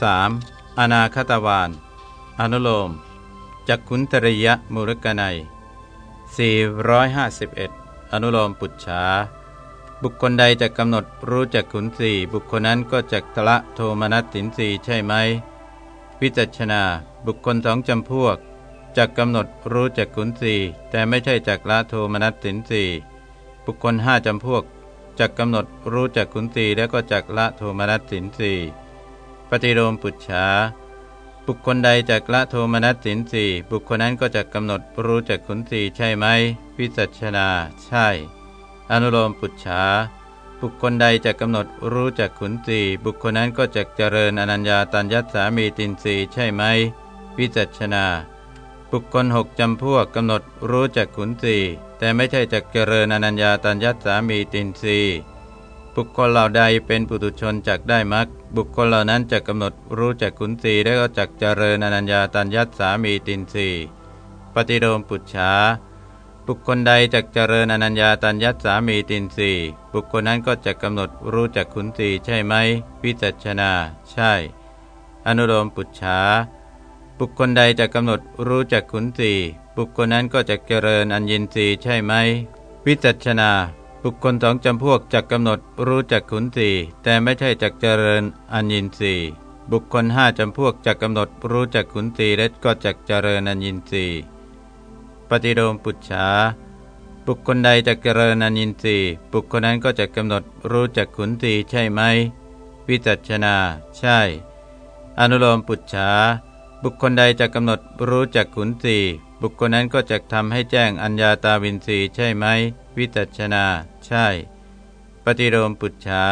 3. อนาคตวานอนุโลมจักขุนตริยมูลกนัย451 อนุโลมปุจฉาบุคคลใดจะกำหนดรู้จักขุนสี่บุคคลนั้นก็จะทละโทมนัสสินสีใช่ไหมวิจัชนา บุคคลสองจำพวกจะกำหนดรู้จักขุนสี่แต่ไม่ใช่จักละโทมนัสสินสีบุคคลห้าจำพวกจักกำหนดรู้จักขุนสีแล้วก็จักละโทมนัสสินสี่ ปฏิโลมปุจฉาบุคคลใดจักละโทมนัสสินสีบุคคลนั้นก็จะกำหนดรู้จักขุนสีใช่ไหมวิจัชนา ใช่ อนุโลมปุจฉาบุคคลใดจะกำหนดรู้จักขุนสีบุคคลนั้นก็จะเจริญอนัญญาตัญญสามีตินสีใช่ไหมวิจัชนา บุคคลหกจำพวกกำหนดรู้จักขุนสีแต่ไม่ใช่จักเจริญอนัญญาตัญญสามีตินสี บุคคลเหล่าใดเป็นปุถุชนจักได้มักบุคคลเหล่านั้นจะกำหนดรู้จักขุนสีแล้ก็จักเจริญอนัญญาตัญญัตสามีตินสีปฏิโลมปุจฉาบุคคลใดจักเจริญอนัญญาตัญญัตสามีตินสีบุคคลนั้นก็จะกำหนดรู้จักขุนสีใช่ไหมวิจัชนา ใช่ อนุโลมปุจฉาบุคคลใดจะกำหนดรู้จักขุนสีบุคคลนั้นก็จะเจริญอัญญินสีใช่ไหมวิจัชนา บุคคลสองจำพวกจักกำหนดรู้จักขุนสีแต่ไม่ใช่จักเจริญอัญญินสีบุคคลห้าจำพวกจักกำหนดรู้จักขุนสีและก็จักเจริญอัญญินสีปฏิโลมปุจฉาบุคคลใดจักเจริญอัญญินสีบุคคลนั้นก็จะกำหนดรู้จักขุนสีใช่ไหมวิจัชนา ใช่ อนุโลมปุจฉาบุคคลใดจะกำหนดรู้จักขุนสีบุคคลนั้นก็จะทำให้แจ้งอัญญาตาวินสีใช่ไหมวิจัชนา ช่ ปฏิโลมปุจฉา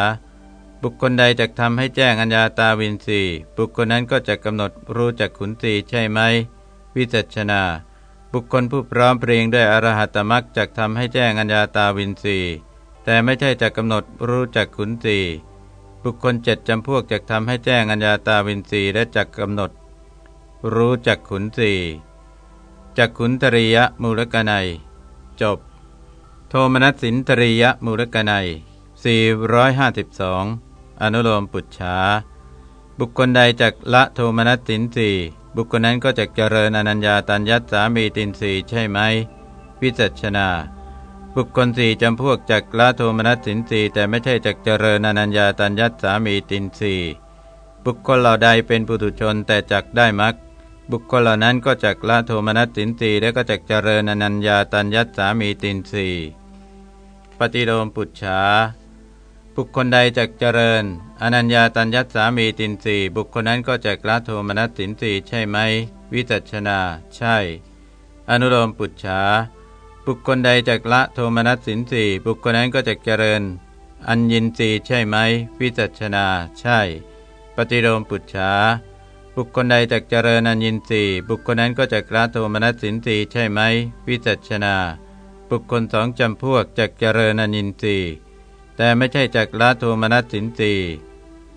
บุคคลใดจะทำให้แจ้งอัญญาตาวินสีบุคคลนั้นก็จะกำหนดรู้จักขุนสีใช่ไหม วิจัชนา บุคคลผู้พร้อมเพรียงด้วยอรหัตมรักจะทำให้แจ้งอัญญาตาวินสีแต่ไม่ใช่จะกำหนดรู้จักขุนสีบุคคลเจ็ดจำพวกจะทำให้แจ้งอัญญาตาวินสีและจะกำหนด รู้จักขุนสีจักขุนตริยมูลกนัย จบ โทมนัสสินตริยมูลกนัย452 อนุโลมปุจฉาบุคคลใดจักละโทมนัสสินสี่บุคคลนั้นก็จะเจริญอนัญญาตัญญัตสามีตินสีใช่ไหมวิจัชนา บุคคลสี่จำพวกจักละโทมนัสสินสีแต่ไม่ใช่จักเจริญอนัญญาตัญญัตสามีตินสีบุคคลเหล่าใดเป็นปุถุชนแต่จักได้มักบุคคลเหล่านั้นก็จักละโทมนัสสินสีและก็จักเจริญอนัญญาตัญญัตสามีตินสี ปฏิโลมปุจฉาบุคคลใดจักเจริญ อนัญญาตัญญัตสามีตินสีบุคคลนั้นก็จักละโทมนัสสินสีใช่ไหม วิจัชนา ใช่ อนุโลมปุจฉาบุคคลใดจักละโทมนัสสินสีบุคคลนั้นก็จักเจริญ อัญญินสีใช่ไหม วิจัชนา ใช่ ปฏิโลมปุจฉาบุคคลใดจักเจริญอัญญินสีบุคคลนั้นก็จักละโทมนัสสินสีใช่ไหม วิจัชนา บุคคลสองจำพวกจักเจริญอัญญินสีแต่ไม่ใช่จักละโทมนัสสินสี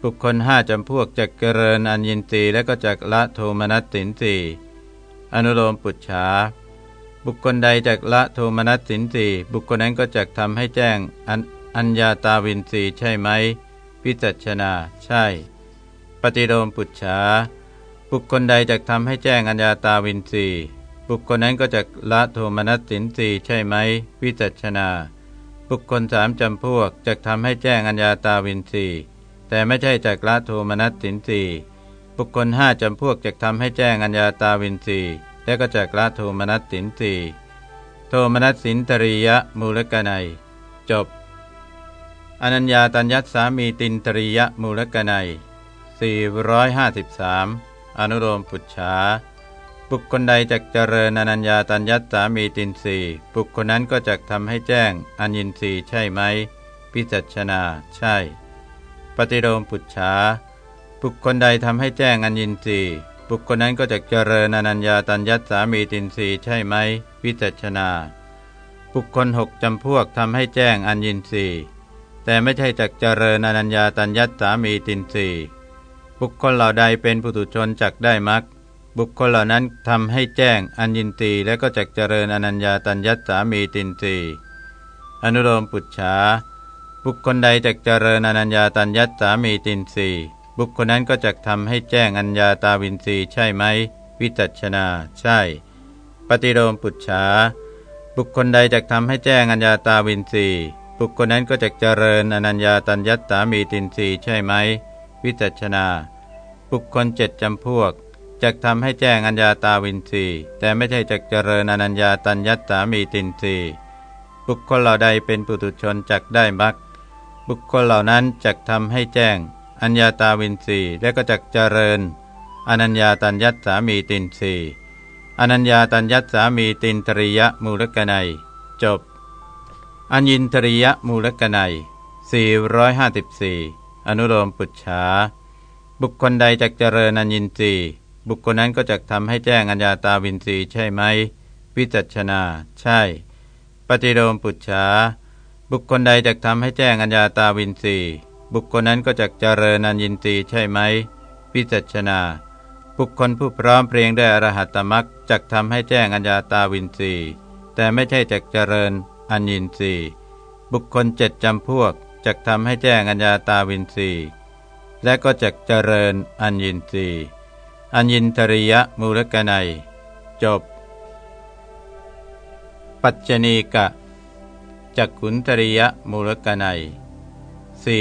บุคคลห้าจำพวกจักเจริญอัญญินสีและก็จักละโทมนัสสินสีอนุโลมปุจฉาบุคคลใดจักละโทมนัสสินสีบุคคลนั้นก็จักทำให้แจ้งอัญญาตาวินสีใช่ไหมวิจัชนา ใช่ ปฏิโลมปุจฉาบุคคลใดจะทำให้แจ้งอัญญาตาวินสี บุคคลนั้นก็จะละโทมนัสสินสีใช่ไหม วิจัชนา บุคคลสามจำพวกจะทำให้แจ้งอัญญาตาวินสีแต่ไม่ใช่จากละโทมนัสสินสีบุคคลห้าจำพวกจะทำให้แจ้งอัญญาตาวินสีและก็จากละโทมนัสสินสีโทมนัสสินตริยะมูลกนัย จบ อนัญญาตัญญัตสามีตินตริยะมูลกนัย453 อนุโลมปุจฉา บุคคลใดจักเจริญอนัญญาตัญญัตสามีตินสีบุคคลนั้นก็จะทำให้แจ้งอัญญินสีใช่ไหม พิจัชนา ใช่ ปฏิโลมปุจฉาบุคคลใดทำให้แจ้งอัญญินสีบุคคลนั้นก็จะเจริญอนัญญาตัญญัตสามีตินสีใช่ไหม พิจัชนา บุคคลหกจำพวกทำให้แจ้งอัญญินสีแต่ไม่ใช่จักเจริญอนัญญาตัญญัตสามีตินสีบุคคลเหล่าใดเป็นปุถุชนจักได้มัก บุคคลเหล่านั้นทำให้แจ้งอัญญินตีและก็จักเจริญอนัญญาตัญญัตสามีตินตีอนุโลมปุจฉาบุคคลใดจักเจริญอนัญญาตัญญัตสามีตินสีบุคคลนั้นก็จะทำให้แจ้งอัญญาตาวินรีใช่ไหม วิจัชนา ใช่ ปฏิโลมปุจฉาบุคคลใดจะทำให้แจ้งอัญญาตาวินรีบุคคลนั้นก็จะเจริญอนัญญาตัญญัตสามีตินรีใช่ไหม วิจัชนา บุคคลเจ็ดจำพวก จะทำให้แจ้งอัญญาตาวินรีแต่ไม่ใช่จะเจริญอนัญญาตัญญัตสามีตินรีบุคคลเหล่าใดเป็นปุถุชนจักได้มักบุคคลเหล่านั้นจะทำให้แจ้ง อัญญาตาวินรีและก็จักเจริญอนัญญาตัญญัตสามีตินรีอนัญญาตัญญัตสามีตินตริยมูลกนัยจบ อัญญินตริยมูลกนัย454 อนุโลมปุจฉาบุคคลใดจักเจริญอัญญินทรี บุคคลนั้นก็จะทำให้แจ้งอัญญาตาวินทรีใช่ไหม วิจัชนา ใช่ ปฏิโลมปุจฉาบุคคลใดจะทำให้แจ้งอัญญาตาวินทรีบุคคลนั้นก็จะเจริญอัญญินทรีใช่ไหม วิจัชนา บุคคลผู้พร้อมเพรียงด้วยอรหัตตมักจะทำให้แจ้งอัญญาตาวินทรีแต่ไม่ใช่จะเจริญอัญญินทรีบุคคลเจ็ดจำพวกจะทำให้แจ้งอัญญาตาวินทรีและก็จะเจริญอัญญินทรี อัญญินตริยมูลกนัย จบ ปัจจณีกะจักขุนตริยมูลกนัย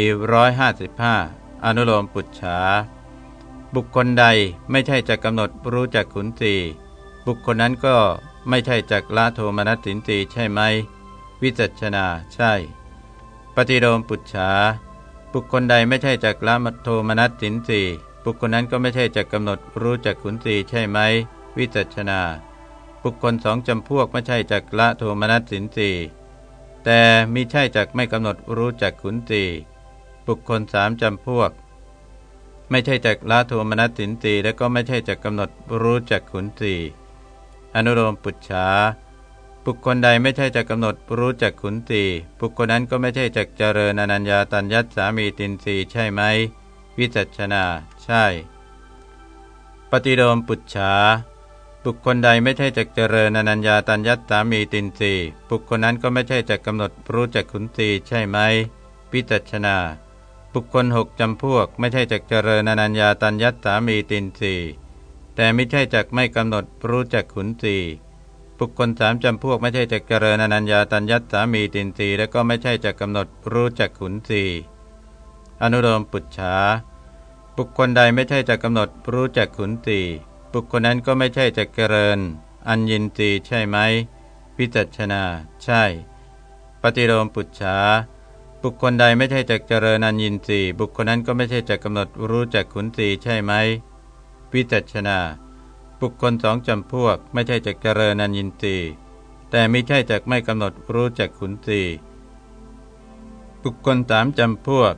455 อนุโลมปุจฉา บุคคลใดไม่ใช่จะกำหนดรู้จักขุนสีบุคคลนั้นก็ไม่ใช่จักละโทมนัสสินตีใช่ไหม วิจัชนาใช่ ปฏิโลมปุจฉา บุคคลใดไม่ใช่จักละโทมนัสสินตี บุคคลนั้นก็ไม่ใช่จะกำหนดรู้จักขุนสีใช่ไหม วิจัชนา บุคคลสองจำพวกไม่ใช่จักละโทมนัสสินสีแต่มิใช่จักไม่กำหนดรู้จักขุนสีบุคคลสามจำพวก ไม่ใช่จักละโทมนัสสินสีและก็ไม่ใช่จักกำหนดรู้จักขุนสีอนุโลมปุจฉาบุคคลใดไม่ใช่จะกำหนดรู้จักขุนสีบุคคลนั้นก็ไม่ใช่จักเจริญอนัญญาตัญญัตสามีตินสีใช่ไหม วิจัชนา ใช่ ปฏิโลมปุจฉา บุคคลใดไม่ใช่จักเจริญอนัญญาตัญญัตสามีตินสีบุคคลนั้นก็ไม่ใช่จักกำหนดรู้จักขุนสีใช่ไหมวิจัชนา บุคคลหกจำพวก ไม่ใช่จักเจริญอนัญญาตัญญัตสามีตินสีแต่ไม่ใช่จักไม่กำหนดรู้จักขุนสีบุคคลสามจำพวกไม่ใช่จักเจริญอนัญญาตัญญัตสามีตินสีและก็ไม่ใช่จักกำหนดรู้จักขุนสีอนุโลมปุจฉา บุคคลใดไม่ใช่จะกำหนดรู้จักขุนตีบุคคลนั้นก็ไม่ใช่จะเจริญ อัญญินตีใช่ไหมพิจัชนา ใช่ ปฏิโลมปุจฉาบุคคลใดไม่ใช่จะเจริญอัญญินตีบุคคลนั้นก็ไม่ใช่จะกำหนดรู้จักขุนตีใช่ไหมพิจัชนา บุคคลสองจำพวกไม่ใช่จะเจริญอัญญินตีแต่ไม่ใช่จะไม่กำหนดรู้จักขุนตีบุคคลสามจำพวก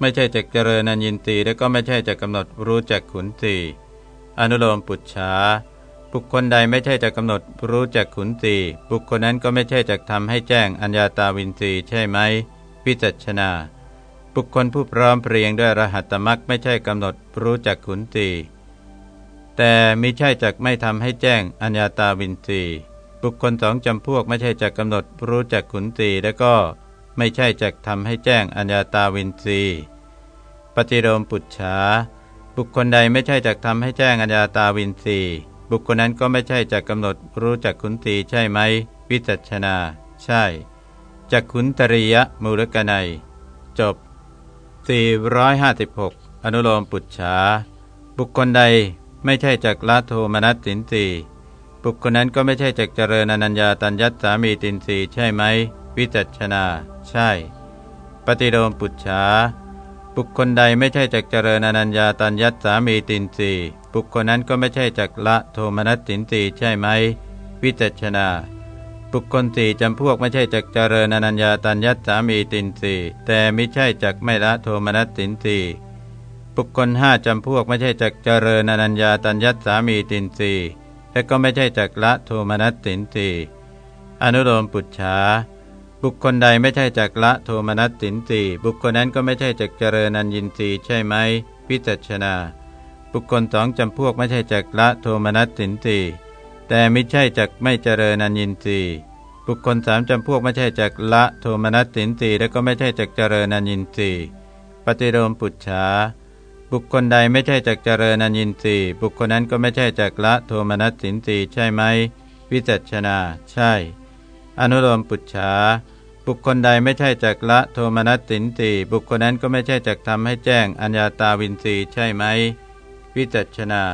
ไม่ใช่จักเจริญนันยินตีและก็ไม่ใช่จะกำหนดรู้จักขุนตีอนุโลมปุจฉาบุคคลใดไม่ใช่จะกำหนดรู้จักขุนตีบุคคลนั้นก็ไม่ใช่จะทำให้แจ้งอัญญาตาวินตีใช่ไหมพิจัชนา บุคคลผู้พร้อมเพรียงด้วยรหัตมักไม่ใช่กำหนดรู้จักขุนตีแต่มิใช่จักไม่ทำให้แจ้งอัญญาตาวินตีบุคคลสองจำพวกไม่ใช่จะกำหนดรู้จักขุนตีแล้วก็ ไม่ใช่จะทำให้แจ้งอัญญาตาวินรีปฏิโลมปุจฉา บุคคลใดไม่ใช่จะทำให้แจ้งอัญญาตาวินรีบุคคลนั้นก็ไม่ใช่จะกำหนดรู้จักขุนตีใช่ไหม วิจัชนา ใช่จักขุนตริยมูลกนัย จบ 456 อนุโลมปุจฉา บุคคลใดไม่ใช่จักละโทมนัสสินสีบุคคลนั้นก็ไม่ใช่จักเจริญอนัญญาตัญญัตสามีตินสีใช่ไหม วิจัชนา ใช่ ปฏิโลมปุจฉาบุคคลใดไม่ใช่จักเจริญอนัญญาตัญญัตสามีตินสีบุคคลนั้นก็ไม่ใช่จักละโทมนัสตินสีใช่ไหม วิจัชนา บุคคลสี่จำพวกไม่ใช่จักเจริญอนัญญาตัญญัตสามีตินสีแต่ไม่ใช่จักไม่ละโทมนัสตินสีบุคคลห้าจำพวกไม่ใช่จักเจริญอนัญญาตัญญัตสามีตินสีและก็ไม่ใช่จักละโทมนัสตินสีอนุโลมปุจฉา บุคคลใดไม่ใช่จักละโทมนัสสินสีบุคคลนั้นก็ไม่ใช่จักเจริญนันยินสีใช่ไหมพิจัชนา บุคคลสองจำพวกไม่ใช่จักละโทมนัสสินสีแต่ไม่ใช่จักไม่เจริญนันยินสีบุคคลสามจำพวกไม่ใช่จักละโทมนัสสินสีและก็ไม่ใช่จักเจริญนันยินสีปฏิโลมปุจฉาบุคคลใดไม่ใช่จักเจริญอนินทรีบุคคลนั้นก็ไม่ใช่จักละโทมนัสสินทรีใช่ไหมวิจัชนา ใช่ อนุโลมปุจฉาบุคคลใดไม่ใช่จักละโทมนัสสินทรีบุคคลนั้นก็ไม่ใช่จักทำให้แจ้งอัญญาตาวินทรีใช่ไหม วิจัชนา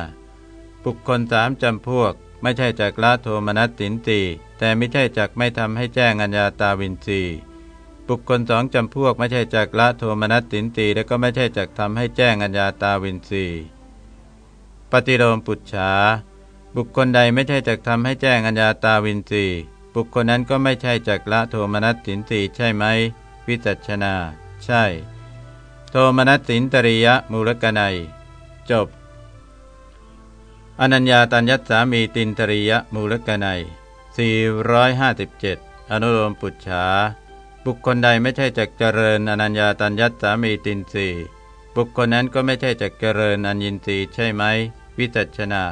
บุคคลสามจำพวก ไม่ใช่จักละโทมนัสสินทรีแต่ไม่ใช่จักไม่ทำให้แจ้งอัญญาตาวินทรีบุคคลสองจำพวกไม่ใช่จักละโทมนัสสินตีและก็ไม่ใช่จักทำให้แจ้งอัญญาตาวินสีปฏิโลมปุจฉาบุคคลใดไม่ใช่จักทำให้แจ้งอัญญาตาวินสี บุคคลนั้นก็ไม่ใช่จักละโทมนัสสินตีใช่ไหม วิจัชนา ใช่ โทมนัสสินตริยมูลกนัย จบ อนัญญาตัญญัตสามีตินตริยมูลกนัย457 อนุโลมปุจฉา บุคคลใดไม่ใช่จักเจริญอนัญญาตัญญัตสามีตินสีบุคคลนั้นก็ไม่ใช่จักเจริญอัญญินทรีใช่ไหม วิจัชนา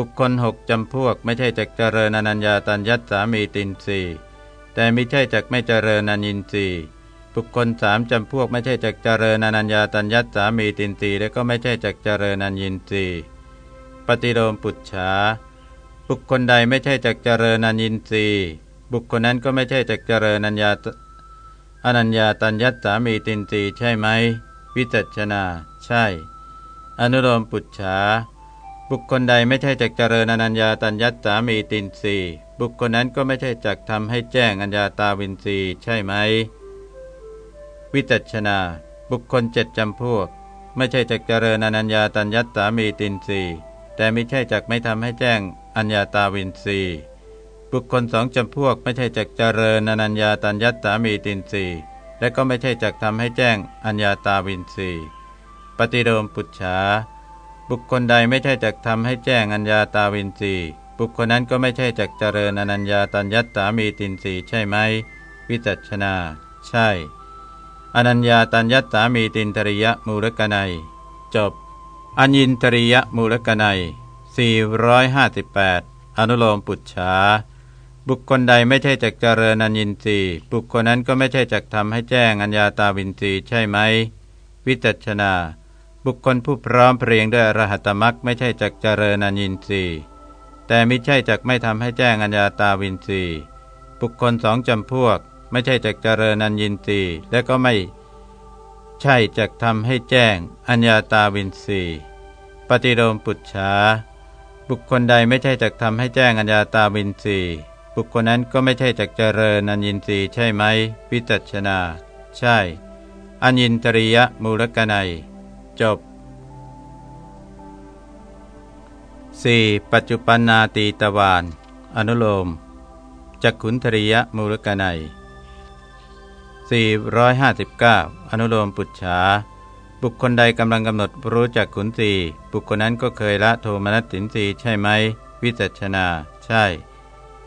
บุคคลหกจำพวกไม่ใช่จักเจริญอนัญญาตัญญัตสามีตินสีแต่ไม่ใช่จักไม่เจริญอัญญินทรีย์บุคคลสามจำพวกไม่ใช่จักเจริญอนัญญาตัญญัตสามีตินสีและก็ไม่ใช่จักเจริญอัญญินทรีย์ปฏิโลมปุจฉาบุคคลใดไม่ใช่จักเจริญอัญญินทรีย์บุคคลนั้นก็ไม่ใช่จักเจริญอัญญาอนัญญาตัญญัตสามีตินตีใช่ไหมวิจัชนา ใช่ อนุโลมปุจฉา บุคคลใดไม่ใช่จักเจริญอนัญญาตัญญัตสามีตินสีบุคคลนั้นก็ไม่ใช่จักทำให้แจ้งอัญญาตาวินสีใช่ไหม วิจัชนา บุคคลเจ็ดจำพวก ไม่ใช่จักเจริญอนัญญาตัญญัตสามีตินสีแต่ไม่ใช่จักไม่ทำให้แจ้งอัญญาตาวินสีบุคคลสองจำพวกไม่ใช่จักเจริญอนัญญาตัญญัตสามีตินสีและก็ไม่ใช่จักทำให้แจ้งอัญญาตาวินสีปฏิโลมปุจฉา บุคคลใดไม่ใช่จักทำให้แจ้งอัญญาตาวินสีบุคคลนั้นก็ไม่ใช่จักเจริญอนัญญาตัญญัตสามีตินสีใช่ไหม วิจัชนา ใช่ อนัญญาตัญญัตสามีตินทริยมูลกนัย จบ อัญญินทริยมูลกนัย458 อนุโลมปุจฉาบุคคลใดไม่ใช่จักเจริญอัญญินรีบุคคลนั้นก็ไม่ใช่จักทำให้แจ้งอัญญาตาวินทรีใช่ไหม วิจัชนา บุคคลผู้พร้อมเพรียงด้วยอรหัตมรักไม่ใช่จักเจริญอัญญินทรีย์ แต่ไม่ใช่จักไม่ทำให้แจ้งอัญญาตาวินทรีย์ บุคคลสองจำพวก ไม่ใช่จักเจริญอัญญินทรีย์ และก็ไม่ใช่จักทำให้แจ้งอัญญาตาวินทรีย์ ปฏิโลมปุจฉาบุคคลใดไม่ใช่จักทำให้แจ้งอัญญาตาวินทรีย์ บุคคลนั้นก็ไม่ใช่จักเจริญอัญญินทรีย์ใช่ไหมวิจัชนา ใช่ อัญญินตริยมูลกนัย จบ 4. ปัจจุปันนาตีตวานอนุโลมจักขุนทริยมูลกนัย459 อนุโลมปุจฉา บุคคลใดกำลังกำหนดรู้จักขุนสีบุคคลนั้นก็เคยละโทมนัสสินสีใช่ไหม วิจัชนา ใช่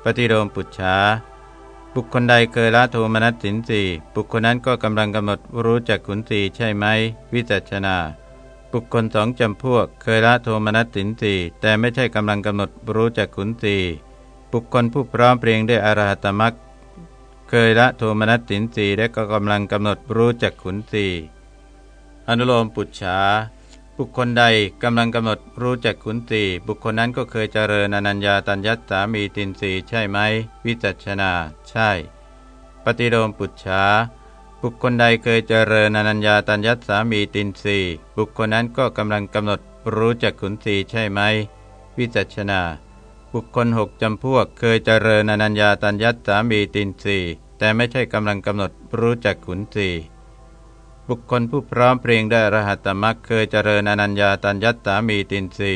ปฏิโลมปุจฉา บุคคลใดเคยละโทมนัสสินสีบุคคลนั้นก็กำลังกำหนดรู้จักขุนสีใช่ไหม วิจัชนา บุคคลสองจำพวก เคยละโทมนัสสินสีแต่ไม่ใช่กำลังกำหนดรู้จักขุนสีบุคคลผู้พร้อมเพรียงด้วยอรหัตมรักเคยละโทมนัสสินสีและก็กำลังกำหนดรู้จักขุนสีอนุโลมปุจฉาบุคคลใดกำลังกำหนดรู้จักขุนสีบุคคลนั้นก็เคยเจริญอนัญญาตัญญัตสามีตินสีใช่ไหม วิจัชนา ใช่ ปฏิโลมปุจฉา บุคคลใดเคยเจริญอนัญญาตัญญัตสามีตินสีบุคคลนั้นก็กำลังกำหนดรู้จักขุนสีใช่ไหม วิจัชนา บุคคลหกจำพวกเคยเจริญอนัญญาตัญญัตสามีตินสีแต่ไม่ใช่กำลังกำหนดรู้จักขุนสีบุคคลผู้พร้อมเพรียงได้รหัตมรักเคยเจริญอนัญญาตัญญัตสามีตินสี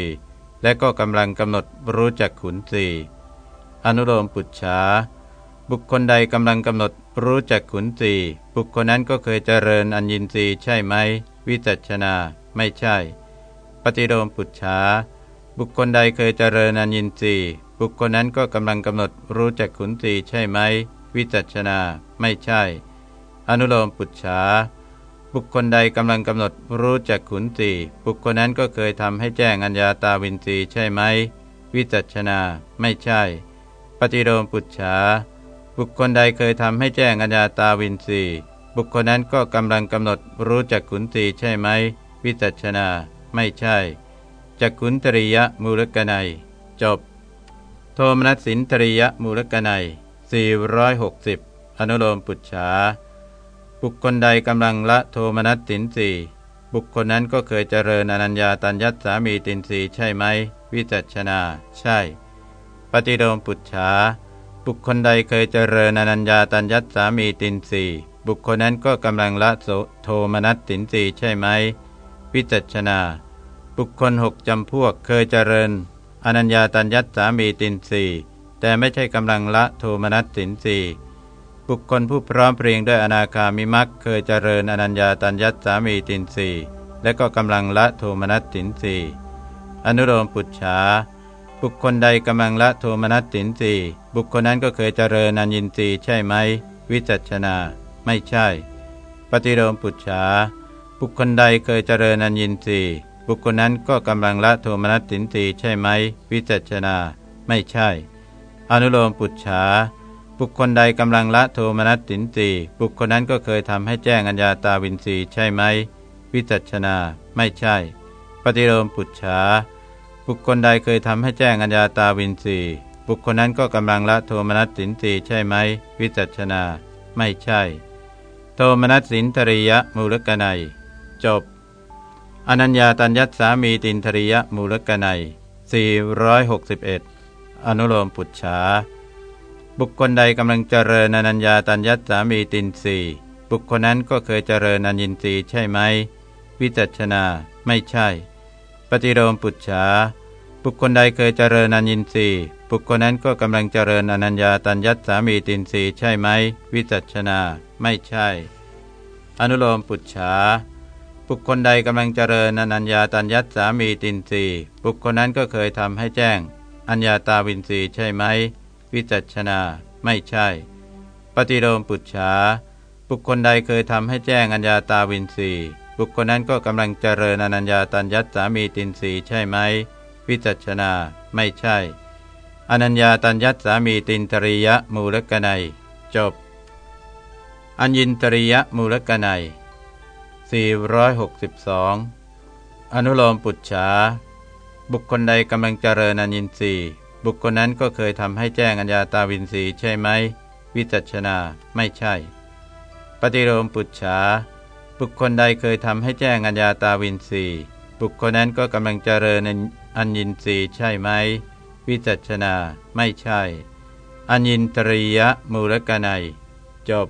และก็กำลังกำหนดรู้จักขุนสีอนุโลมปุจฉาบุคคลใดกำลังกำหนด รู้จักขุนสีบุคคลนั้นก็เคยเจริญอัญญินรีใช่ไหม วิจัชนา ไม่ใช่ ปฏิโลมปุจฉาบุคคลใดเคยเจริญอัญญินรีบุคคลนั้นก็กำลังกำหนดรู้จักขุนสีใช่ไหม วิจัชนา ไม่ใช่ อนุโลมปุจฉาบุคคลใดกำลังกำหนดรู้จักขุนตีบุคคลนั้นก็เคยทำให้แจ้งอัญญาตาวินตีใช่ไหม วิจัชนา ไม่ใช่ ปฏิโลมปุจฉา บุคคลใดเคยทำให้แจ้งอัญญาตาวินตีบุคคลนั้นก็กำลังกำหนดรู้จักขุนตีใช่ไหม วิจัชนา ไม่ใช่จักขุนตริยมูลกนัย จบ โทมนัสสินตริยมูลกนัย460 อนุโลมปุจฉา บุคคลใดกำลังละโทมนัสสินสีบุคคลนั้นก็เคยเจริญอนัญญาตัญญัตสามีตินสีใช่ไหม วิจัชนา ใช่ ปฏิโลมปุจฉา บุคคลใดเคยเจริญอนัญญาตัญญัตสามีตินสีบุคคลนั้นก็กำลังละโทมนัสสินสีใช่ไหมวิจัชนา บุคคลหกจำพวกเคยเจริญ อนัญญาตัญญัตสามีตินสีแต่ไม่ใช่กำลังละโทมนัสสินสีบุคคลผู้พร้อมเพรียงด้วยอนาคามิมักเคยเจริญอนัญญาตัญญัตสามีตินสีและก็กำลังละโทมนัสสินสีอนุโลมปุจฉา บุคคลใดกำลังละโทมนัสสินสีบุคคลนั้นก็เคยเจริญอนัญญินสีใช่ไหม วิจัชนา ไม่ใช่ ปฏิโลมปุจฉาบุคคลใดเคยเจริญอนัญญินสีบุคคลนั้นก็กำลังละโทมนัสสินสีใช่ไหม วิจัชนา ไม่ใช่ อนุโลมปุจฉาบุคคลใดกำลังละโทมนัสสินสีบุคคลนั้นก็เคยทำให้แจ้งอัญญาตาวินสีใช่ไหม วิจัชนา ไม่ใช่ ปฏิโลมปุจฉา บุคคลใดเคยทำให้แจ้งอัญญาตาวินสีบุคคลนั้นก็กำลังละโทมนัสสินสีใช่ไหม วิจัชนา ไม่ใช่ โทมนัสสินทริยมูลกนัย จบ อนัญญาตัญญัตสามีตินทริยมูลกนัย461 อนุโลมปุจฉา บุคคลใดกำลังเจริญอนัญญาตัญญัตสามีตินสีบุคคลนั้นก็เคยเจริญอญินรีใช่ไหม วิจัชนา ไม่ใช่ ปฏิโลมปุจฉาบุคคลใดเคยเจริญอญินรีบุคคลนั้นก็กำลังเจริญอนัญญาตัญญัตสามีตินสีใช่ไหม วิจัชนา ไม่ใช่ อนุโลมปุจฉาบุคคลใดกำลังเจริญอนัญญาตัญญัตสามีตินสีบุคคลนั้นก็เคยทำให้แจ้ง อัญญาตาวินสีใช่ไหม วิจัชนา ไม่ใช่ ปฏิโลมปุจฉาบุคคลใดเคยทำให้แจ้งอัญญาตาวินสี บุคคลนั้นก็กำลังเจริญอนัญญาตัญญัตสามีตินสีใช่ไหม วิจัชนา ไม่ใช่ อนัญญาตัญญัตสามีตินตริยมูลกนัย จบ อัญญินตริยมูลกนัย462 อนุโลมปุจฉา บุคคลใดกำลังเจริญอนินทรีบุคคลนั้นก็เคยทำให้แจ้งอัญญาตาวินทรีใช่ไหม วิจัชนา ไม่ใช่ ปฏิโลมปุจฉา บุคคลใดเคยทำให้แจ้งอัญญาตาวินสีบุคคลนั้นก็กำลังเจริญอัญญินรีใช่ไหม วิจัชนา ไม่ใช่ อัญญินตรียมูลกนัย จบ